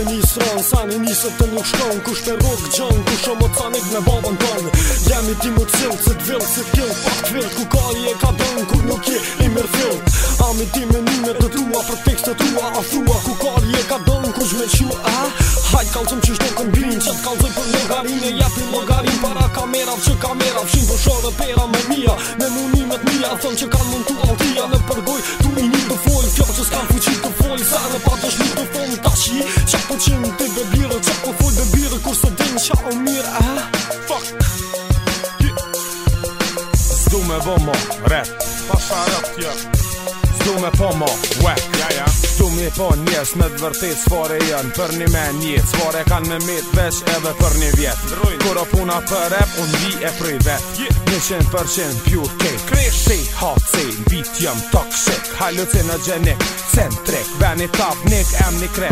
se një sronë Sani njësët të nuk shkonë Kush për rogë gjënë Kush o më canik me babën tonë Jemi ti më cilë Se të vilë Se të kilë Pa të vilë Ku kali e ka dënë ku nuk je i mërë fillë Ami ti me njëme të trua Për tekst të trua A thua Ku kali e ka dënë Kush me qua a? Hajt kalëzëm që shtokën grin Që të kalëzëm për logarin E jepin logarin Para kamerav që kamerav Shimë për po shorë pera me mija Me munimet mija Thëm që kanë mund vomo, rap Pasha rap tja Zdu me po mo, whack ja, ja. Zdu mi po njës me dëvërtit Sfore jënë për një me një Sfore kanë me mit veç edhe për një vjet Kuro puna për rap, unë di e prej vet Njëshin për qenë pure cake Krish Si hot si, në bit jëm toxic Halucinogenic, centric Veni top nik, em nik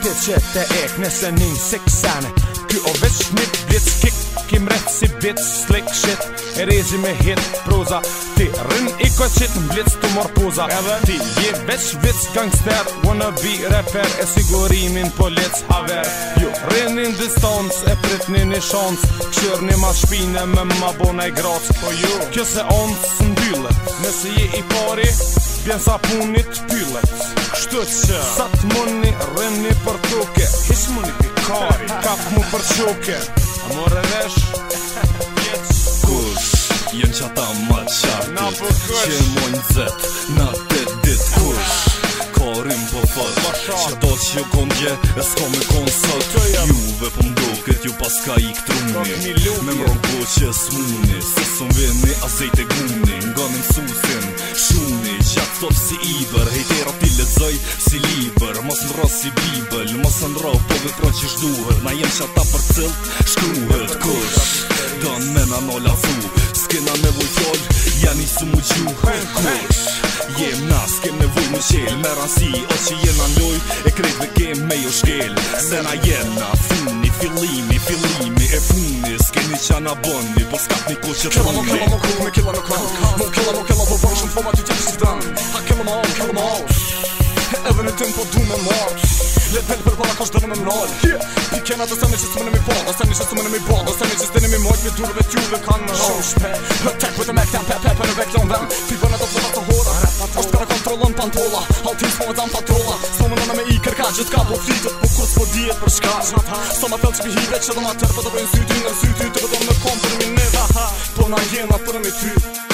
Ti që te ek, nëse një sik sanë Kjo o vish një blitz kick ki mret si bit slick shit e rezi me hit proza ti rin i ko qit mblitz mor poza Edhe? ti je veç vits gangster wanna be rapper e sigurimin po lec haver ju rin in the e pritni një një shans një ma shpine me ma bona i grac po ju kjo se onc në dyllet Nëse je i pari bjen sa punit pyllet kshtu që sa t'moni rin një për tuke hish mu pikari kap mu për shuket Morë vesh Kus Jënë që ata ma qartë po Që mojnë zet Na të dit Kus Korim po fët po Që do që jo kon dje E s'ko me kon Juve po mdo ju pas i këtë rumi Me më rëmbo që s'muni Se s'm vini A zejt e guni Ngonim susin Shuni që stop si iber Hejtera ti lezoj si liber Mos më rrës si bibel Mos më rrë po me që shduhet Na jem që ata për cilt shkruhet Kus Don me na no lafu Skena me vuj fjoll Ja nisu mu gju Kus Jem na skem me vuj më qel Me o që jem na njoj E krejt me kem me jo shkel Se na jem na funi, Ni fillimi, fillimi e fu Kënisha na bon, ne po skapni kuçë të mëmë. Kemo kemo kemo kemo kemo kemo kemo mall, në në mall Edhe tempo du me mars Le pelë për para ka shdo në me mnall Pikena të sani që së më në mi fall Dhe sani që së më në mi bad Dhe sani që së të në mi mojt Mi durve t'ju dhe kanë në rrë Shumë shpe Tek për të me këtem pepe Për në vek lën vem Ti bërë në të flotat të hora Ashtë pantola Altin s'ma po me patrola Së më në i kërka që t'ka po fitë Po kur s'po dhjet për ma tërpa po Dhe bëjnë sy ty në sy ty të bëdo në kom për mi neva Po na jena për mi ty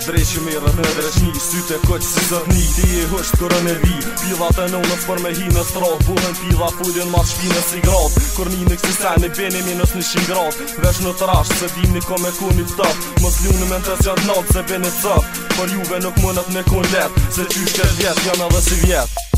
Dreshë me në e dreshë një Sytë e koqë si zërë një Ti e hështë kërë në vi Pilat e në në për me hi në stroh Buhën pila pudin ma shpinës shpinë si grad Kër një në kësi sajnë e benë e minës një shimë grad Vesh në të rashë se dim një kom e ku një tëp Mos me në të janë nëtë se benë e tëp Por juve nuk mënët me ku në letë Se qyshë që vjetë janë edhe si vjetë